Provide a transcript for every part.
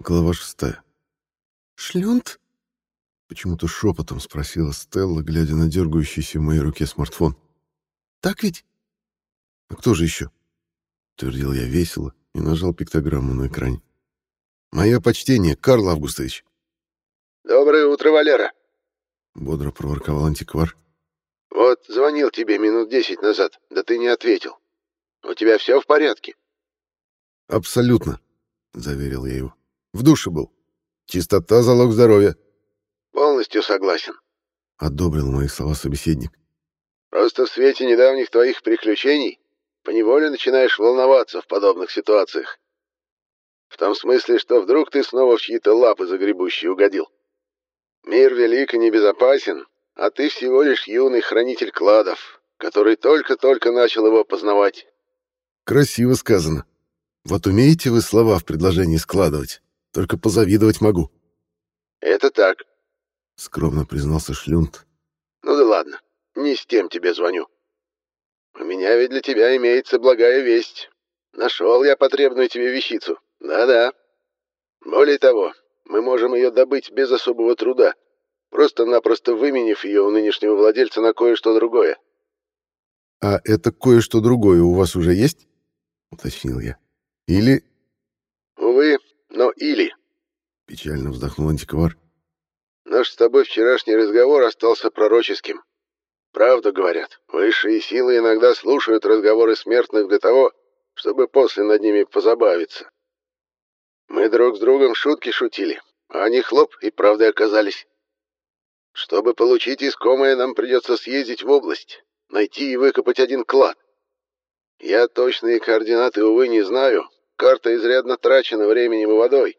Глава шестая. «Шлюнт?» Почему-то шепотом спросила Стелла, глядя на дергающийся в моей руке смартфон. «Так ведь?» «А кто же еще?» Твердил я весело и нажал пиктограмму на экране. «Мое почтение, Карл Августович!» «Доброе утро, Валера!» Бодро проворковал антиквар. «Вот звонил тебе минут десять назад, да ты не ответил. У тебя все в порядке?» «Абсолютно», — заверил я его. «В душе был. Чистота — залог здоровья». «Полностью согласен», — одобрил мои слова собеседник. «Просто в свете недавних твоих приключений поневоле начинаешь волноваться в подобных ситуациях. В том смысле, что вдруг ты снова в чьи-то лапы загребущие угодил. Мир велик и небезопасен, а ты всего лишь юный хранитель кладов, который только-только начал его познавать». «Красиво сказано. Вот умеете вы слова в предложении складывать?» Только позавидовать могу. Это так, скромно признался Шлюнт. Ну да ладно, не с тем тебе звоню. У меня ведь для тебя имеется благая весть. Нашел я потребную тебе вещицу. Да-да. Более того, мы можем ее добыть без особого труда, просто-напросто выменив ее у нынешнего владельца на кое-что другое. «А это кое-что другое у вас уже есть?» — уточнил я. «Или...» «Увы, но или...» — печально вздохнул антиквар. «Наш с тобой вчерашний разговор остался пророческим. Правду говорят, высшие силы иногда слушают разговоры смертных для того, чтобы после над ними позабавиться. Мы друг с другом шутки шутили, а они хлоп и правдой оказались. Чтобы получить искомое, нам придется съездить в область, найти и выкопать один клад. Я точные координаты, увы, не знаю, Карта изрядно трачена временем и водой.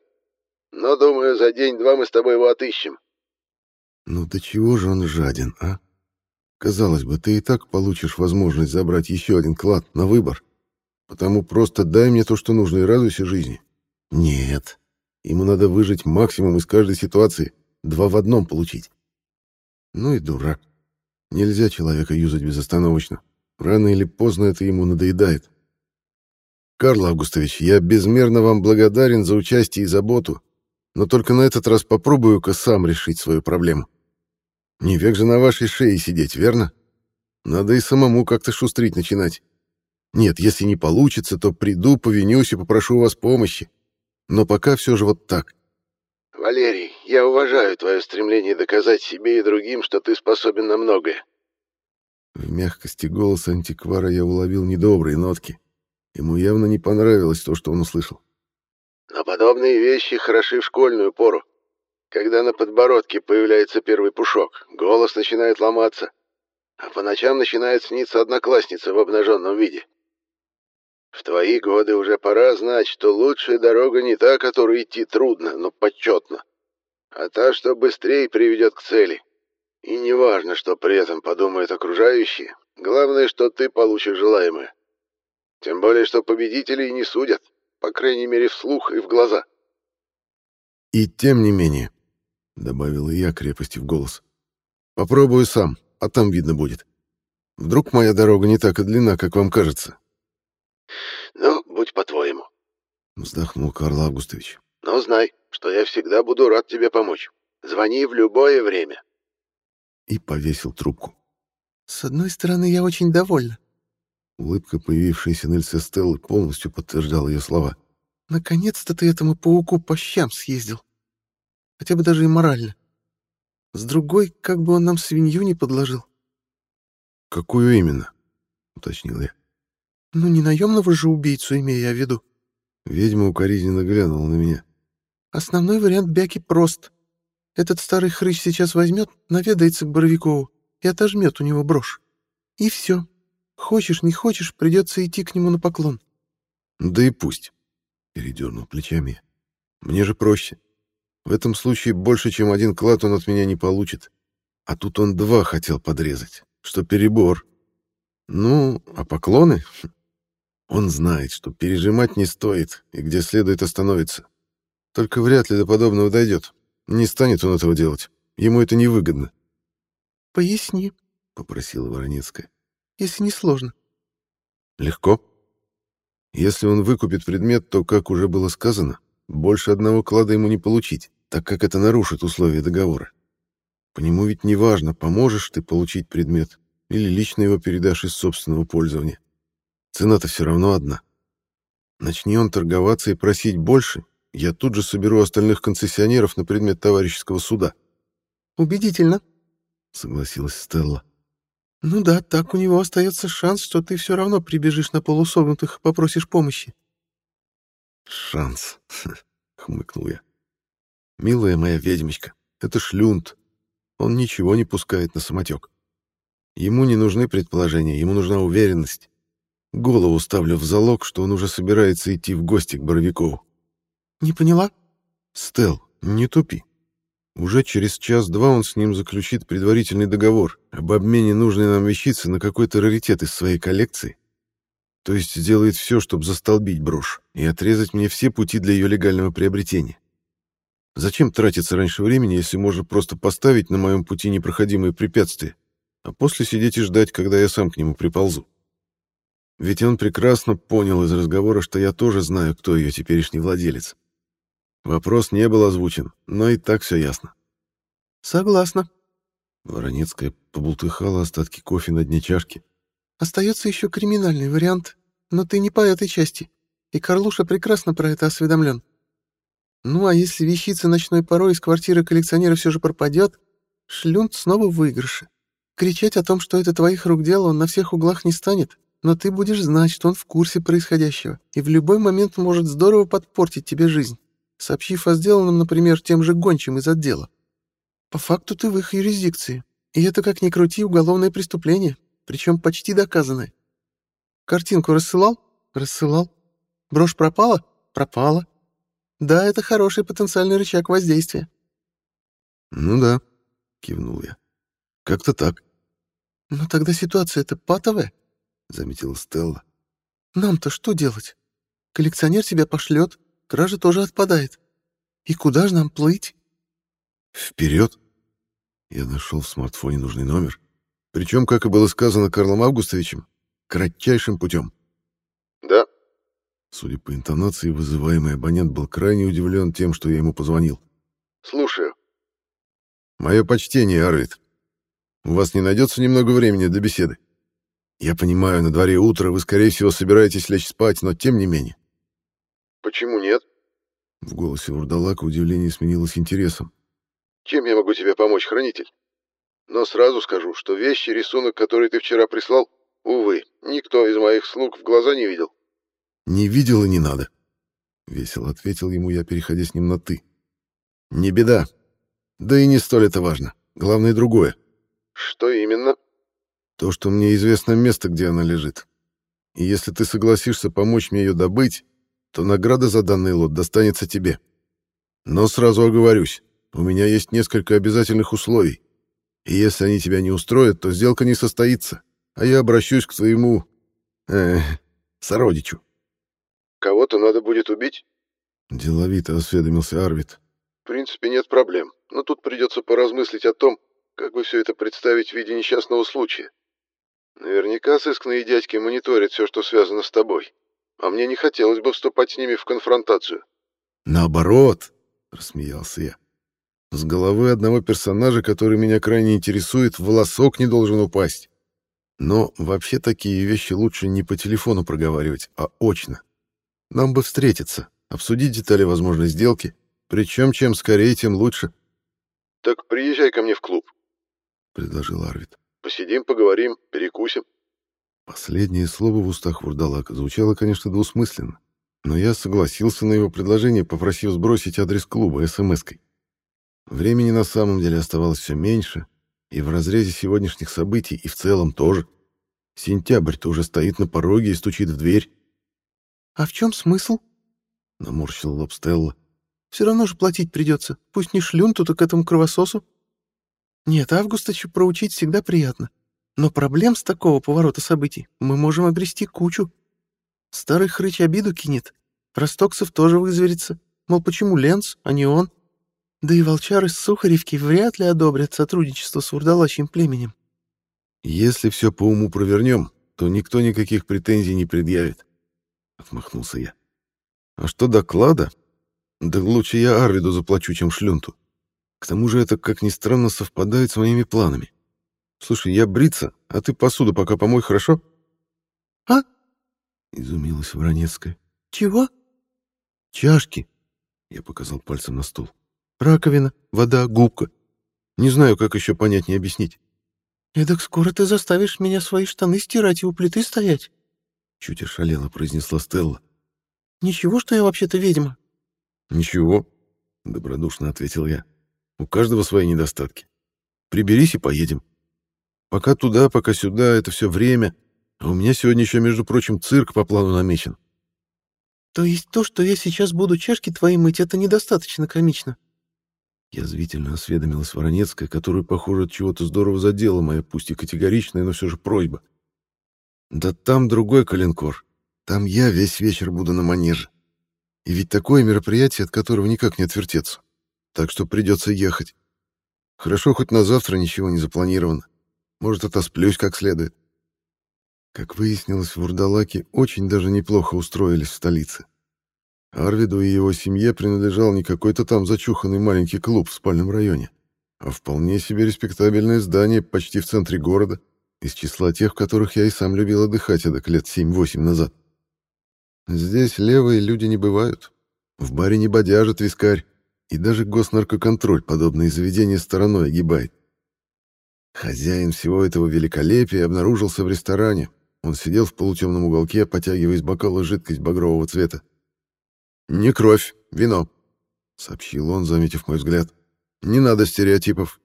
Но, думаю, за день-два мы с тобой его отыщем. Ну до чего же он жаден, а? Казалось бы, ты и так получишь возможность забрать еще один клад на выбор. Потому просто дай мне то, что нужно, и радуйся жизни. Нет. Ему надо выжить максимум из каждой ситуации, два в одном получить. Ну и дурак. Нельзя человека юзать безостановочно. Рано или поздно это ему надоедает. Карл Августович, я безмерно вам благодарен за участие и заботу, но только на этот раз попробую-ка сам решить свою проблему. Не век же на вашей шее сидеть, верно? Надо и самому как-то шустрить начинать. Нет, если не получится, то приду, повинюсь и попрошу у вас помощи. Но пока все же вот так. Валерий, я уважаю твое стремление доказать себе и другим, что ты способен на многое. В мягкости голоса антиквара я уловил недобрые нотки. Ему явно не понравилось то, что он услышал. Но подобные вещи хороши в школьную пору. Когда на подбородке появляется первый пушок, голос начинает ломаться, а по ночам начинает сниться одноклассница в обнаженном виде. В твои годы уже пора знать, что лучшая дорога не та, которую идти трудно, но почетно, а та, что быстрее приведет к цели. И неважно, что при этом подумают окружающие, главное, что ты получишь желаемое. Тем более, что победителей не судят, по крайней мере, вслух и в глаза. «И тем не менее», — добавил я крепости в голос, — «попробую сам, а там видно будет. Вдруг моя дорога не так и длинна, как вам кажется». «Ну, будь по-твоему», — вздохнул Карл Августович. «Но знай, что я всегда буду рад тебе помочь. Звони в любое время». И повесил трубку. «С одной стороны, я очень довольна», Улыбка, появившаяся на лице Стеллы, полностью подтверждала ее слова. «Наконец-то ты этому пауку по щам съездил. Хотя бы даже и морально. С другой, как бы он нам свинью не подложил». «Какую именно?» — уточнил я. «Ну, не наемного же убийцу, имея я в виду». Ведьма укоризненно глянула на меня. «Основной вариант Бяки прост. Этот старый хрыч сейчас возьмет, наведается к Боровикову и отожмет у него брошь. И все, Хочешь, не хочешь, придется идти к нему на поклон. Да и пусть, передернул плечами. Мне же проще. В этом случае больше, чем один клад он от меня не получит. А тут он два хотел подрезать, что перебор. Ну, а поклоны? Он знает, что пережимать не стоит и где следует остановиться. Только вряд ли до подобного дойдет. Не станет он этого делать. Ему это невыгодно. «Поясни», — попросила Воронецкая если не сложно. Легко. Если он выкупит предмет, то, как уже было сказано, больше одного клада ему не получить, так как это нарушит условия договора. По нему ведь не важно, поможешь ты получить предмет или лично его передашь из собственного пользования. Цена-то все равно одна. Начни он торговаться и просить больше, я тут же соберу остальных концессионеров на предмет товарищеского суда. «Убедительно», — согласилась Стелла. «Ну да, так у него остается шанс, что ты все равно прибежишь на полусогнутых и попросишь помощи». «Шанс», — хмыкнул я. «Милая моя ведьмочка, это шлюнт. Он ничего не пускает на самотек. Ему не нужны предположения, ему нужна уверенность. Голову ставлю в залог, что он уже собирается идти в гости к Боровикову. «Не поняла?» «Стелл, не тупи. Уже через час-два он с ним заключит предварительный договор об обмене нужной нам вещицы на какой-то раритет из своей коллекции. То есть сделает все, чтобы застолбить брошь и отрезать мне все пути для ее легального приобретения. Зачем тратиться раньше времени, если можно просто поставить на моем пути непроходимые препятствия, а после сидеть и ждать, когда я сам к нему приползу? Ведь он прекрасно понял из разговора, что я тоже знаю, кто ее теперешний владелец. Вопрос не был озвучен, но и так все ясно. «Согласна». Воронецкая побултыхала остатки кофе на дне чашки. «Остается еще криминальный вариант, но ты не по этой части, и Карлуша прекрасно про это осведомлен. Ну а если вещица ночной порой из квартиры коллекционера все же пропадет, Шлюнт снова в выигрыше. Кричать о том, что это твоих рук дело, он на всех углах не станет, но ты будешь знать, что он в курсе происходящего и в любой момент может здорово подпортить тебе жизнь сообщив о сделанном, например, тем же гончим из отдела. По факту ты в их юрисдикции, и это, как ни крути, уголовное преступление, причем почти доказанное. Картинку рассылал? Рассылал. Брошь пропала? Пропала. Да, это хороший потенциальный рычаг воздействия. Ну да, кивнул я. Как-то так. Но тогда ситуация-то патовая, заметила Стелла. Нам-то что делать? Коллекционер тебя пошлет, Кража тоже отпадает. И куда же нам плыть? Вперед! Я нашел в смартфоне нужный номер. Причем, как и было сказано Карлом Августовичем, кратчайшим путем. Да. Судя по интонации, вызываемый абонент был крайне удивлен тем, что я ему позвонил. Слушаю. Мое почтение, Арвид. У вас не найдется немного времени для беседы? Я понимаю, на дворе утро, вы, скорее всего, собираетесь лечь спать, но тем не менее. «Почему нет?» В голосе Вурдалака удивление сменилось интересом. «Чем я могу тебе помочь, хранитель? Но сразу скажу, что вещи, рисунок, который ты вчера прислал, увы, никто из моих слуг в глаза не видел». «Не видел и не надо», — весело ответил ему я, переходя с ним на «ты». «Не беда. Да и не столь это важно. Главное другое». «Что именно?» «То, что мне известно место, где она лежит. И если ты согласишься помочь мне ее добыть, то награда за данный лот достанется тебе. Но сразу оговорюсь, у меня есть несколько обязательных условий. И если они тебя не устроят, то сделка не состоится, а я обращусь к твоему... Э, сородичу. Кого-то надо будет убить? Деловито осведомился Арвид. В принципе, нет проблем, но тут придется поразмыслить о том, как бы все это представить в виде несчастного случая. Наверняка сыскные дядьки мониторят все, что связано с тобой а мне не хотелось бы вступать с ними в конфронтацию. Наоборот, рассмеялся я. С головы одного персонажа, который меня крайне интересует, волосок не должен упасть. Но вообще такие вещи лучше не по телефону проговаривать, а очно. Нам бы встретиться, обсудить детали возможной сделки, причем чем скорее, тем лучше. «Так приезжай ко мне в клуб», — предложил Арвид. «Посидим, поговорим, перекусим». Последнее слово в устах Вурдалака звучало, конечно, двусмысленно, но я согласился на его предложение, попросив сбросить адрес клуба смс-кой. Времени на самом деле оставалось все меньше, и в разрезе сегодняшних событий, и в целом тоже. Сентябрь-то уже стоит на пороге и стучит в дверь. «А в чем смысл?» — наморщил лоб Стелла. «Все равно же платить придется, пусть не шлюнту, так этому кровососу. Нет, Августыча проучить всегда приятно. Но проблем с такого поворота событий мы можем огрести кучу. Старый хрыч обиду кинет. Ростоксов тоже вызверится. Мол, почему Ленц, а не он? Да и волчары с Сухаревки вряд ли одобрят сотрудничество с вурдалачьим племенем. «Если все по уму провернем, то никто никаких претензий не предъявит», — отмахнулся я. «А что доклада? Да лучше я Арвиду заплачу, чем шлюнту. К тому же это, как ни странно, совпадает с моими планами. Слушай, я бриться, а ты посуду пока помой, хорошо? А? Изумилась Воронецкая. Чего? Чашки. Я показал пальцем на стол. Раковина, Вода, губка. Не знаю, как еще понятнее объяснить. Эдак скоро ты заставишь меня свои штаны стирать и у плиты стоять. Чуть ошалело произнесла Стелла. Ничего, что я вообще-то ведьма. Ничего, добродушно ответил я. У каждого свои недостатки. Приберись и поедем. Пока туда, пока сюда, это все время. А у меня сегодня еще, между прочим, цирк по плану намечен. То есть то, что я сейчас буду чашки твои мыть, это недостаточно комично? Язвительно осведомилась Воронецкая, которую, похоже, от чего-то здорово задела моя, пусть и категоричная, но все же просьба. Да там другой калинкор. Там я весь вечер буду на манеже. И ведь такое мероприятие, от которого никак не отвертеться. Так что придется ехать. Хорошо, хоть на завтра ничего не запланировано. Может, отосплюсь как следует. Как выяснилось, в Урдалаке очень даже неплохо устроились в столице. Арвиду и его семье принадлежал не какой-то там зачуханный маленький клуб в спальном районе, а вполне себе респектабельное здание почти в центре города, из числа тех, в которых я и сам любил отдыхать эдак лет 7-8 назад. Здесь левые люди не бывают. В баре не бодяжит вискарь, и даже госнаркоконтроль подобные заведения стороной огибает. Хозяин всего этого великолепия обнаружился в ресторане. Он сидел в полутемном уголке, потягивая из бокала жидкость багрового цвета. «Не кровь, вино», — сообщил он, заметив мой взгляд. «Не надо стереотипов.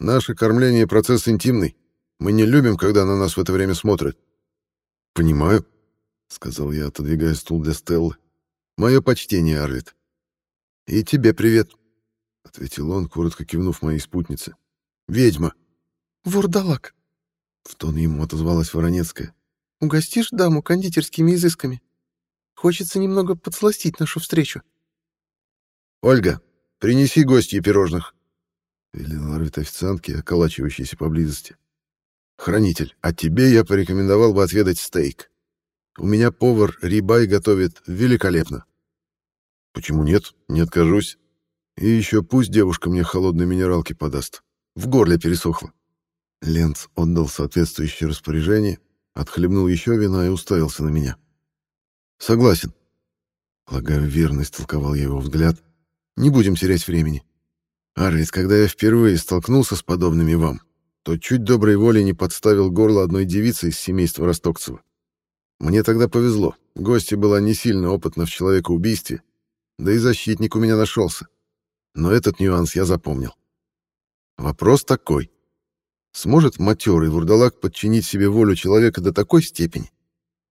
Наше кормление — процесс интимный. Мы не любим, когда на нас в это время смотрят». «Понимаю», — сказал я, отодвигая стул для Стеллы. «Мое почтение, Арвид». «И тебе привет», — ответил он, коротко кивнув моей спутнице. «Ведьма». Вурдалак. В тон ему отозвалась Воронецкая. Угостишь даму кондитерскими изысками? Хочется немного подсластить нашу встречу. «Ольга, принеси гостье пирожных», — велел Арвид официантке, околачивающейся поблизости. «Хранитель, а тебе я порекомендовал бы отведать стейк. У меня повар Рибай готовит великолепно». «Почему нет? Не откажусь. И еще пусть девушка мне холодной минералки подаст. В горле пересохло». Ленц отдал соответствующее распоряжение, отхлебнул еще вина и уставился на меня. Согласен. Полагаю, верно истолковал я его взгляд. Не будем терять времени. Арвид, когда я впервые столкнулся с подобными вам, то чуть доброй волей не подставил горло одной девицы из семейства Ростокцева. Мне тогда повезло. Гостья была не сильно опытна в человекоубийстве, да и защитник у меня нашелся. Но этот нюанс я запомнил. Вопрос такой. Сможет матерый вурдалак подчинить себе волю человека до такой степени,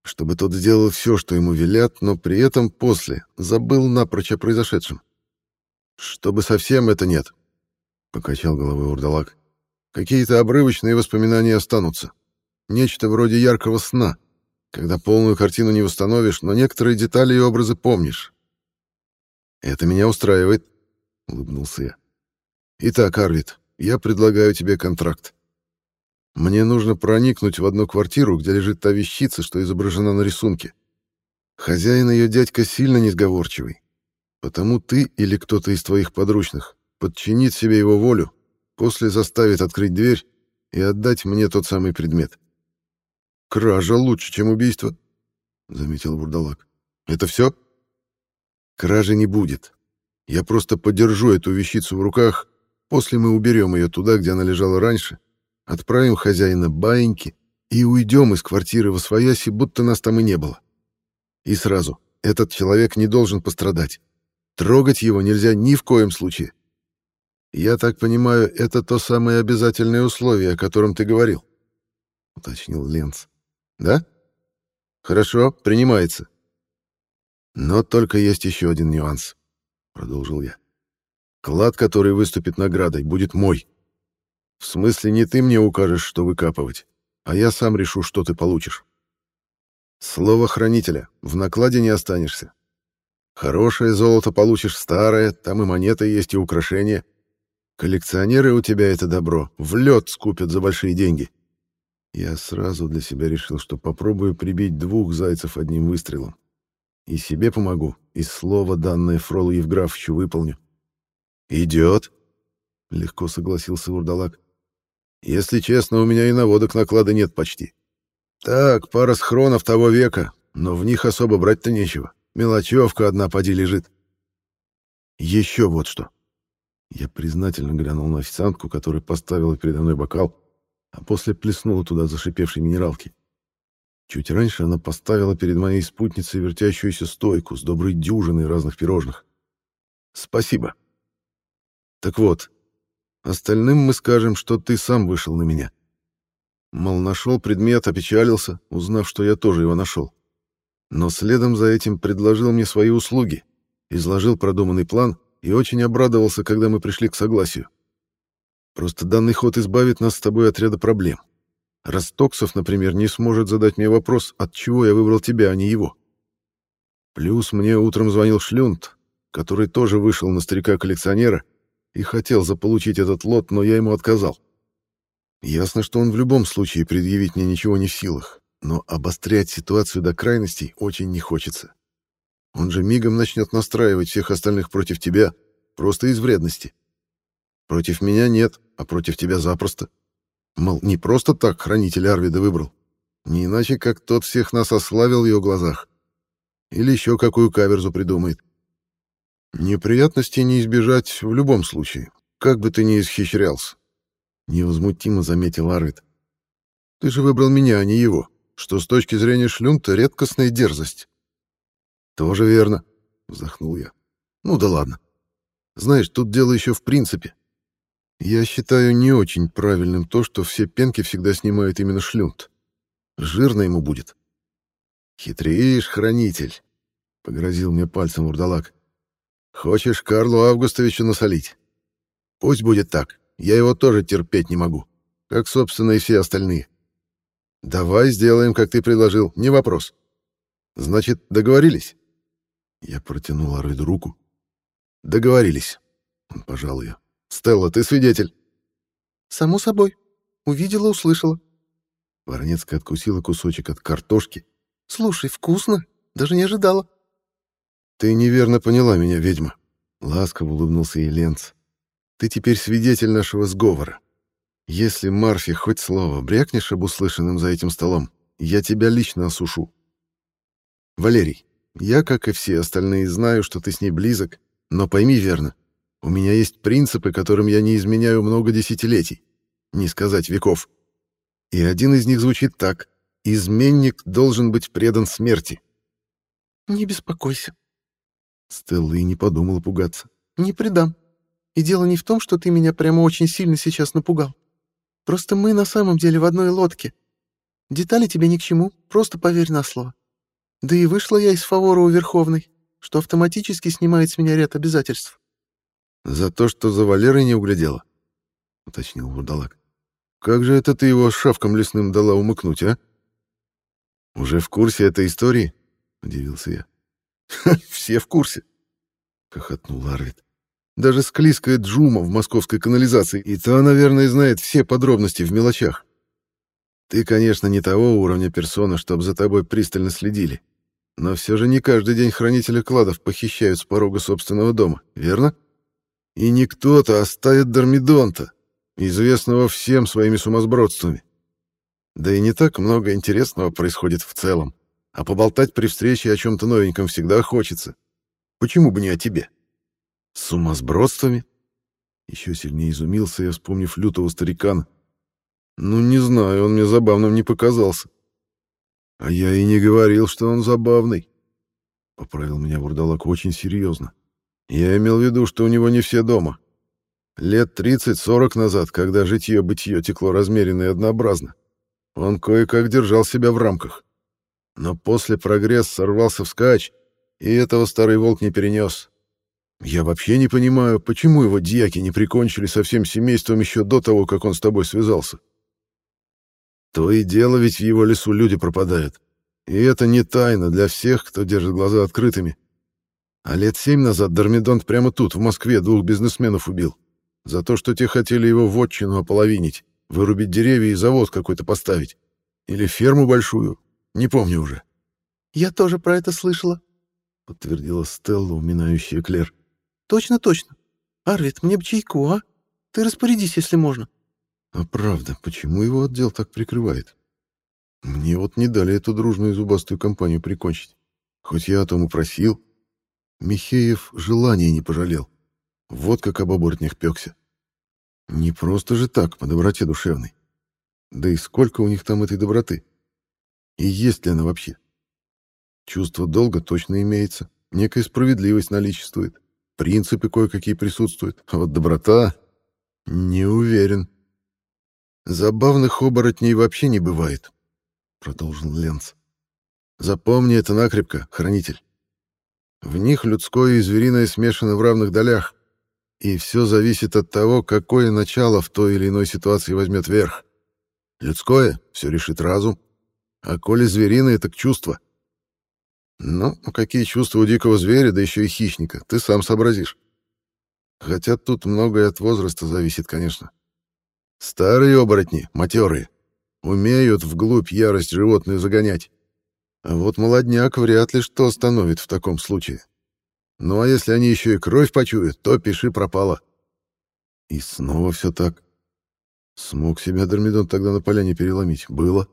чтобы тот сделал все, что ему велят, но при этом после забыл напрочь о произошедшем. «Чтобы совсем это нет», — покачал головой Урдалак. «Какие-то обрывочные воспоминания останутся. Нечто вроде яркого сна, когда полную картину не восстановишь, но некоторые детали и образы помнишь». «Это меня устраивает», — улыбнулся я. «Итак, Арвид, я предлагаю тебе контракт. Мне нужно проникнуть в одну квартиру, где лежит та вещица, что изображена на рисунке. Хозяин ее дядька сильно несговорчивый. Потому ты или кто-то из твоих подручных подчинит себе его волю, после заставит открыть дверь и отдать мне тот самый предмет. «Кража лучше, чем убийство», — заметил Бурдалак. «Это все?» «Кражи не будет. Я просто подержу эту вещицу в руках, после мы уберем ее туда, где она лежала раньше, отправим хозяина баиньки и уйдем из квартиры во свояси, будто нас там и не было. И сразу, этот человек не должен пострадать. Трогать его нельзя ни в коем случае. Я так понимаю, это то самое обязательное условие, о котором ты говорил, — уточнил Ленц. Да? Хорошо, принимается. Но только есть еще один нюанс, — продолжил я. Клад, который выступит наградой, будет мой. В смысле, не ты мне укажешь, что выкапывать, а я сам решу, что ты получишь. Слово хранителя. В накладе не останешься. Хорошее золото получишь старое, там и монеты есть, и украшения. Коллекционеры у тебя это добро в лед скупят за большие деньги. Я сразу для себя решил, что попробую прибить двух зайцев одним выстрелом. И себе помогу, и слово, данное Фролу Евграфовичу, выполню. «Идет», — легко согласился Урдалак. «Если честно, у меня и наводок наклада нет почти. Так, пара схронов того века, но в них особо брать-то нечего. Мелочевка одна поди лежит. Еще вот что. Я признательно глянул на официантку, которая поставила передо мной бокал, а после плеснула туда зашипевшей минералки. Чуть раньше она поставила перед моей спутницей вертящуюся стойку с доброй дюжиной разных пирожных. Спасибо. Так вот, остальным мы скажем, что ты сам вышел на меня. Мол, нашел предмет, опечалился, узнав, что я тоже его нашел. Но следом за этим предложил мне свои услуги, изложил продуманный план и очень обрадовался, когда мы пришли к согласию. Просто данный ход избавит нас с тобой от ряда проблем. Ростоксов, например, не сможет задать мне вопрос, от чего я выбрал тебя, а не его. Плюс мне утром звонил Шлюнт, который тоже вышел на старика-коллекционера и хотел заполучить этот лот, но я ему отказал. Ясно, что он в любом случае предъявить мне ничего не в силах, но обострять ситуацию до крайностей очень не хочется. Он же мигом начнет настраивать всех остальных против тебя, просто из вредности. Против меня нет, а против тебя запросто. Мол, не просто так хранитель Арвида выбрал. Не иначе, как тот всех нас ославил в его глазах. Или еще какую каверзу придумает. Неприятностей не избежать в любом случае, как бы ты ни исхищрялся. Невозмутимо заметил Арвид. Ты же выбрал меня, а не его, что с точки зрения шлюнта редкостная дерзость. Тоже верно, вздохнул я. Ну да ладно. Знаешь, тут дело еще в принципе. Я считаю не очень правильным то, что все пенки всегда снимают именно шлюнт. Жирно ему будет. Хитреешь, хранитель, погрозил мне пальцем урдалак. Хочешь Карлу Августовичу насолить? Пусть будет так. Я его тоже терпеть не могу, как, собственно, и все остальные. Давай сделаем, как ты предложил, не вопрос. Значит, договорились? Я протянул Арвиду руку. Договорились. Он пожал ее. Стелла, ты свидетель?» «Само собой. Увидела, услышала». Воронецкая откусила кусочек от картошки. «Слушай, вкусно. Даже не ожидала». «Ты неверно поняла меня, ведьма», — ласково улыбнулся ей Ленц. «Ты теперь свидетель нашего сговора. Если Марфи хоть слово брякнешь об услышанном за этим столом, я тебя лично осушу. Валерий, я, как и все остальные, знаю, что ты с ней близок, но пойми верно, у меня есть принципы, которым я не изменяю много десятилетий, не сказать веков. И один из них звучит так. Изменник должен быть предан смерти. Не беспокойся. Стелла и не подумала пугаться. Не предам. И дело не в том, что ты меня прямо очень сильно сейчас напугал. Просто мы на самом деле в одной лодке. Детали тебе ни к чему, просто поверь на слово. Да и вышла я из фавора у Верховной, что автоматически снимает с меня ряд обязательств. «За то, что за Валерой не углядела?» — уточнил вурдалак. «Как же это ты его шавком лесным дала умыкнуть, а?» «Уже в курсе этой истории?» — удивился я. «Все в курсе!» — хохотнул Арвид. «Даже склизкая Джума в московской канализации, и та, наверное, знает все подробности в мелочах. Ты, конечно, не того уровня персона, чтобы за тобой пристально следили, но все же не каждый день хранителя кладов похищают с порога собственного дома, верно?» И не кто-то, а стая Дормидонта, известного всем своими сумасбродствами. Да и не так много интересного происходит в целом, а поболтать при встрече о чем-то новеньком всегда хочется. Почему бы не о тебе? С сумасбродствами? Еще сильнее изумился я, вспомнив лютого старикана. Ну, не знаю, он мне забавным не показался. А я и не говорил, что он забавный. Поправил меня Вурдалак очень серьезно. Я имел в виду, что у него не все дома. Лет 30-40 назад, когда житье-бытие текло размеренно и однообразно, он кое-как держал себя в рамках. Но после прогресс сорвался вскачь, и этого старый волк не перенес. Я вообще не понимаю, почему его дьяки не прикончили со всем семейством еще до того, как он с тобой связался. То и дело ведь в его лесу люди пропадают. И это не тайна для всех, кто держит глаза открытыми. А лет семь назад Дормидонт прямо тут, в Москве, двух бизнесменов убил. За то, что те хотели его вотчину ополовинить, вырубить деревья и завод какой-то поставить. Или ферму большую. Не помню уже. Я тоже про это слышала. — подтвердила Стелла, уминающая Клер. «Точно, точно. Арвид, мне бы чайку, а? Ты распорядись, если можно». А правда, почему его отдел так прикрывает? Мне вот не дали эту дружную зубастую компанию прикончить. Хоть я о том и просил. Михеев желания не пожалел. Вот как об оборотнях пекся. Не просто же так, по доброте душевной. Да и сколько у них там этой доброты? И есть ли она вообще? Чувство долга точно имеется, некая справедливость наличествует, принципы кое-какие присутствуют, а вот доброта... Не уверен. Забавных оборотней вообще не бывает, продолжил Ленц. Запомни это накрепко, хранитель. В них людское и звериное смешано в равных долях, и все зависит от того, какое начало в той или иной ситуации возьмет верх. Людское все решит разум, а коли звериное, так чувство. Ну, какие чувства у дикого зверя, да еще и хищника, ты сам сообразишь. Хотя тут многое от возраста зависит, конечно. Старые оборотни, матерые, умеют вглубь ярость животную загонять. А вот молодняк вряд ли что остановит в таком случае. Ну а если они еще и кровь почуют, то пиши пропало. И снова все так. Смог себя Дормидон тогда на поляне переломить. Было.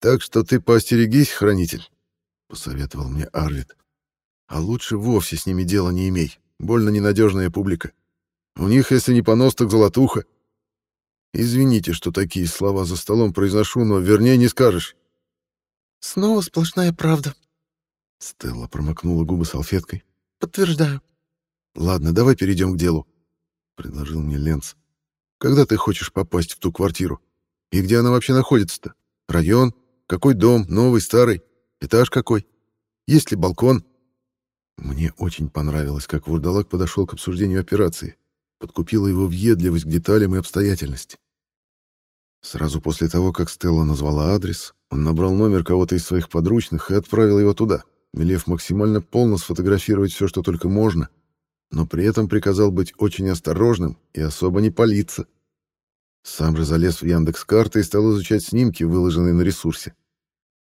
Так что ты поостерегись, хранитель, — посоветовал мне Арвид. А лучше вовсе с ними дела не имей. Больно ненадежная публика. У них, если не понос, так золотуха. Извините, что такие слова за столом произношу, но вернее не скажешь. Снова сплошная правда. Стелла промокнула губы салфеткой. Подтверждаю. Ладно, давай перейдем к делу, предложил мне Ленц. Когда ты хочешь попасть в ту квартиру? И где она вообще находится-то? Район? Какой дом? Новый, старый? Этаж какой? Есть ли балкон? Мне очень понравилось, как Вурдалак подошел к обсуждению операции. Подкупила его въедливость к деталям и обстоятельности. Сразу после того, как Стелла назвала адрес, он набрал номер кого-то из своих подручных и отправил его туда, велев максимально полно сфотографировать все, что только можно, но при этом приказал быть очень осторожным и особо не палиться. Сам же залез в Яндекс-карты и стал изучать снимки, выложенные на ресурсе.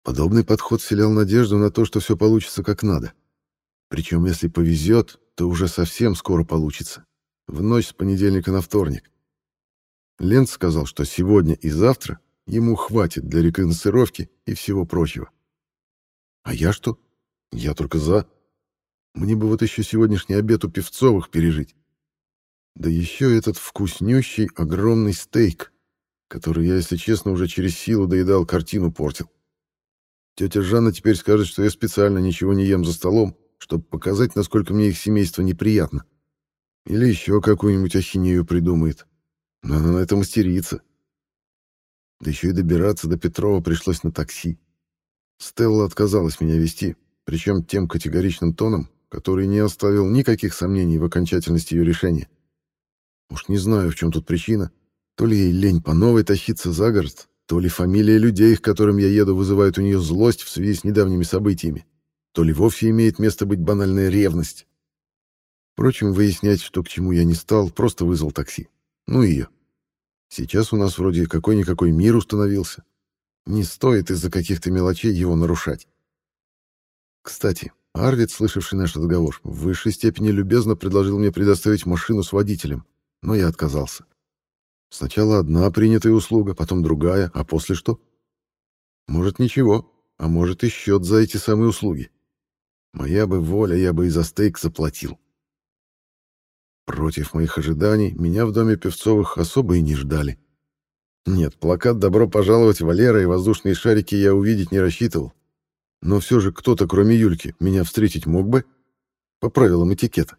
Подобный подход вселял надежду на то, что все получится как надо. Причем, если повезет, то уже совсем скоро получится. В ночь с понедельника на вторник. Ленц сказал, что сегодня и завтра ему хватит для рекогносцировки и всего прочего. А я что? Я только за. Мне бы вот еще сегодняшний обед у Певцовых пережить. Да еще этот вкуснющий огромный стейк, который я, если честно, уже через силу доедал, картину портил. Тетя Жанна теперь скажет, что я специально ничего не ем за столом, чтобы показать, насколько мне их семейство неприятно. Или еще какую-нибудь ахинею придумает. Но она на это мастерица. Да еще и добираться до Петрова пришлось на такси. Стелла отказалась меня вести, причем тем категоричным тоном, который не оставил никаких сомнений в окончательности ее решения. Уж не знаю, в чем тут причина. То ли ей лень по новой тащиться за город, то ли фамилия людей, к которым я еду, вызывает у нее злость в связи с недавними событиями, то ли вовсе имеет место быть банальная ревность. Впрочем, выяснять, что к чему я не стал, просто вызвал такси. Ну ее. Сейчас у нас вроде какой-никакой мир установился. Не стоит из-за каких-то мелочей его нарушать. Кстати, Арвид, слышавший наш разговор, в высшей степени любезно предложил мне предоставить машину с водителем, но я отказался. Сначала одна принятая услуга, потом другая, а после что? Может, ничего, а может и счет за эти самые услуги. Моя бы воля, я бы и за стейк заплатил. Против моих ожиданий, меня в доме Певцовых особо и не ждали. Нет, плакат «Добро пожаловать, Валера» и воздушные шарики я увидеть не рассчитывал. Но все же кто-то, кроме Юльки, меня встретить мог бы по правилам этикета.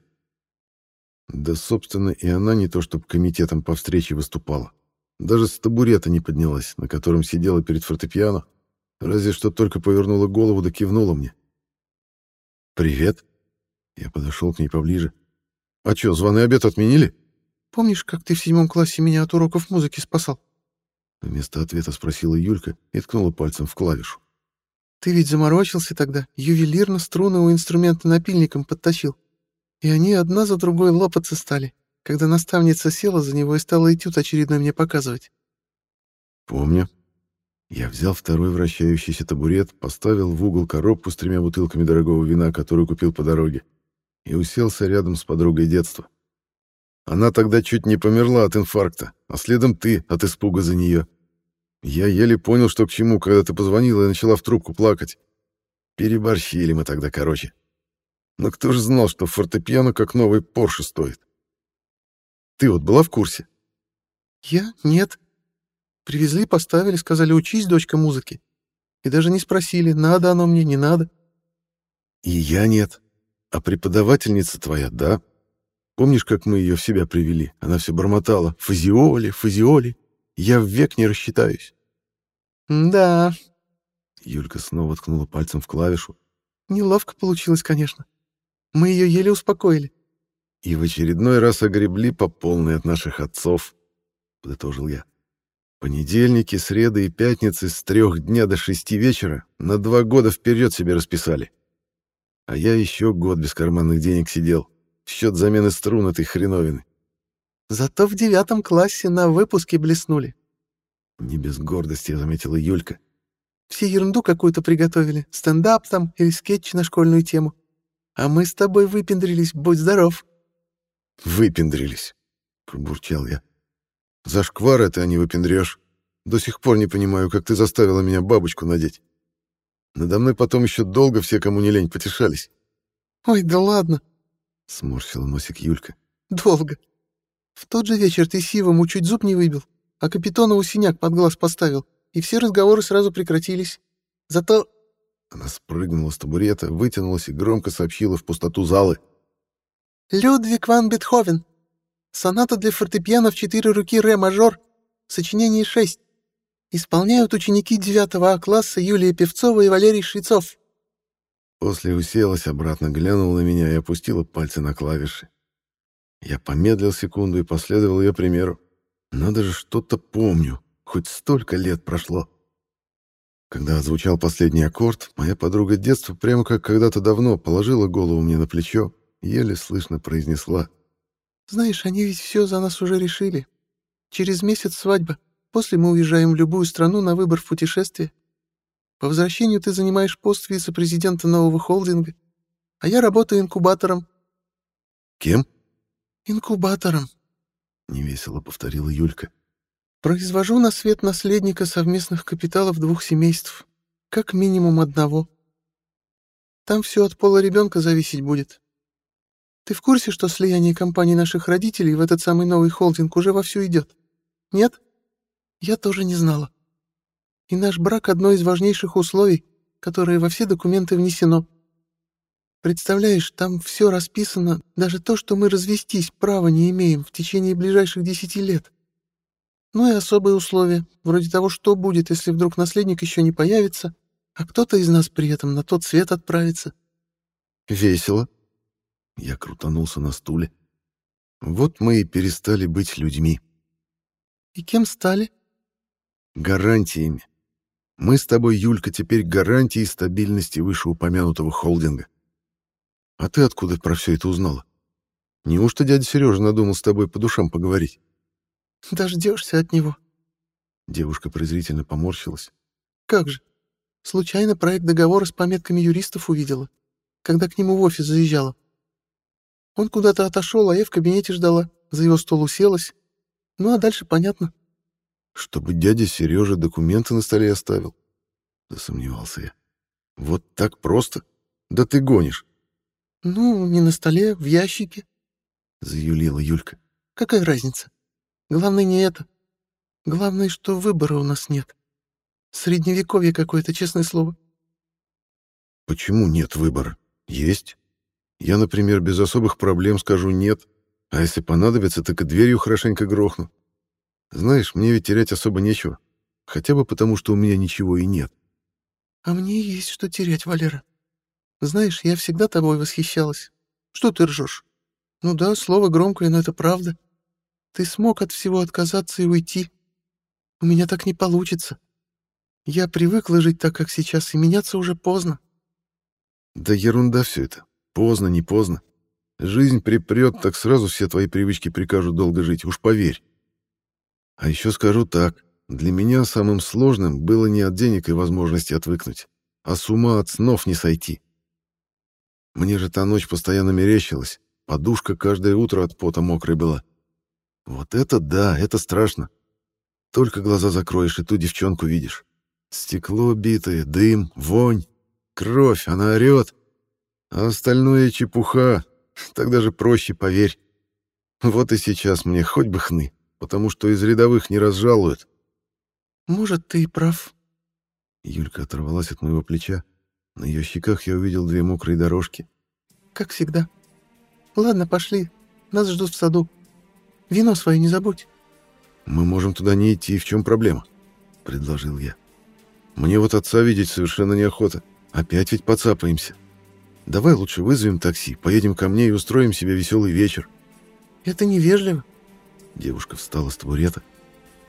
Да, собственно, и она не то чтобы комитетом по встрече выступала. Даже с табурета не поднялась, на котором сидела перед фортепиано, разве что только повернула голову да кивнула мне. «Привет». Я подошел к ней поближе. «А что, званый обед отменили?» «Помнишь, как ты в седьмом классе меня от уроков музыки спасал?» Вместо ответа спросила Юлька и ткнула пальцем в клавишу. «Ты ведь заморочился тогда, ювелирно струны у инструмента напильником подтащил. И они одна за другой лопаться стали, когда наставница села за него и стала этюд очередной мне показывать». «Помню». Я взял второй вращающийся табурет, поставил в угол коробку с тремя бутылками дорогого вина, которую купил по дороге, и уселся рядом с подругой детства. Она тогда чуть не померла от инфаркта, а следом ты от испуга за нее. Я еле понял, что к чему, когда ты позвонила и начала в трубку плакать. Переборщили мы тогда, короче. Но кто же знал, что фортепиано как новый Порше стоит? Ты вот была в курсе? Я? Нет. Привезли, поставили, сказали, учись, дочка, музыки. И даже не спросили, надо оно мне, не надо. И я нет. А преподавательница твоя, да? Помнишь, как мы ее в себя привели? Она все бормотала. Фазиоли, фазиоли. Я в век не рассчитаюсь. Да. Юлька снова ткнула пальцем в клавишу. Неловко получилось, конечно. Мы ее еле успокоили. И в очередной раз огребли по полной от наших отцов, подытожил я. Понедельники, среды и пятницы с трех дня до шести вечера на два года вперед себе расписали. А я еще год без карманных денег сидел, в счет замены струн этой хреновины. Зато в девятом классе на выпуске блеснули. Не без гордости заметила Юлька. Все ерунду какую-то приготовили, стендап там или скетч на школьную тему. А мы с тобой выпендрились, будь здоров. Выпендрились, пробурчал я. Зашквар это, а не выпендрешь. До сих пор не понимаю, как ты заставила меня бабочку надеть. Надо мной потом еще долго все, кому не лень, потешались. Ой, да ладно, сморщила носик Юлька. Долго. В тот же вечер ты сивому чуть зуб не выбил, а Капитонову синяк под глаз поставил, и все разговоры сразу прекратились. Зато... Она спрыгнула с табурета, вытянулась и громко сообщила в пустоту залы. «Людвиг ван Бетховен. Соната для фортепиано в четыре руки ре-мажор. Сочинение шесть. Исполняют ученики 9 А класса Юлия Певцова и Валерий Швецов». После уселась обратно, глянула на меня и опустила пальцы на клавиши. Я помедлил секунду и последовал ее примеру. Надо же, что-то помню. Хоть столько лет прошло. Когда отзвучал последний аккорд, моя подруга детства прямо как когда-то давно положила голову мне на плечо и еле слышно произнесла. «Знаешь, они ведь все за нас уже решили. Через месяц свадьба. После мы уезжаем в любую страну на выбор в путешествие. По возвращению ты занимаешь пост вице-президента нового холдинга, а я работаю инкубатором». «Кем?» «Инкубатором», — невесело повторила Юлька. «Произвожу на свет наследника совместных капиталов двух семейств, как минимум одного. Там все от пола ребенка зависеть будет. Ты в курсе, что слияние компаний наших родителей в этот самый новый холдинг уже вовсю идет? Нет? Я тоже не знала. И наш брак — одно из важнейших условий, которое во все документы внесено. Представляешь, там все расписано, даже то, что мы развестись права не имеем в течение ближайших десяти лет. Ну и особые условия, вроде того, что будет, если вдруг наследник еще не появится, а кто-то из нас при этом на тот свет отправится. Весело. Я крутанулся на стуле. Вот мы и перестали быть людьми. И кем стали? Гарантиями. Мы с тобой, Юлька, теперь гарантии стабильности вышеупомянутого холдинга. А ты откуда про все это узнала? Неужто дядя Сережа надумал с тобой по душам поговорить? Дождешься от него. Девушка презрительно поморщилась. Как же? Случайно проект договора с пометками юристов увидела, когда к нему в офис заезжала. Он куда-то отошел, а я в кабинете ждала, за его стол уселась. Ну а дальше понятно. Чтобы дядя Сережа документы на столе оставил? Засомневался я. Вот так просто? Да ты гонишь. «Ну, не на столе, в ящике», — заюлила Юлька. «Какая разница? Главное не это. Главное, что выбора у нас нет. Средневековье какое-то, честное слово». «Почему нет выбора? Есть. Я, например, без особых проблем скажу «нет», а если понадобится, так и дверью хорошенько грохну. Знаешь, мне ведь терять особо нечего. Хотя бы потому, что у меня ничего и нет. А мне есть что терять, Валера. Знаешь, я всегда тобой восхищалась. Что ты ржешь? Ну да, слово громкое, но это правда. Ты смог от всего отказаться и уйти. У меня так не получится. Я привыкла жить так, как сейчас, и меняться уже поздно. Да ерунда все это. Поздно, не поздно. Жизнь припрет, так сразу все твои привычки прикажут долго жить, уж поверь. А еще скажу так. для меня самым сложным было не от денег и возможности отвыкнуть, а с ума от снов не сойти. Мне же та ночь постоянно мерещилась, подушка каждое утро от пота мокрай была. Вот это да, это страшно. Только глаза закроешь, и ту девчонку видишь. Стекло битое, дым, вонь, кровь, она орёт. А остальное чепуха, так даже проще, поверь. Вот и сейчас мне хоть бы хны, потому что из рядовых не разжалуют. «Может, ты и прав». Юлька оторвалась от моего плеча. На ее щеках я увидел две мокрые дорожки. «Как всегда. Ладно, пошли. Нас ждут в саду. Вино свое не забудь». «Мы можем туда не идти, в чем проблема?» — предложил я. «Мне вот отца видеть совершенно неохота. Опять ведь подцапаемся. Давай лучше вызовем такси, поедем ко мне и устроим себе веселый вечер». «Это невежливо». Девушка встала с табурета.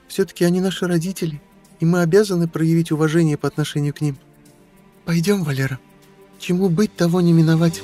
«Все-таки они наши родители, и мы обязаны проявить уважение по отношению к ним. Пойдем, Валера. Чему быть, того не миновать».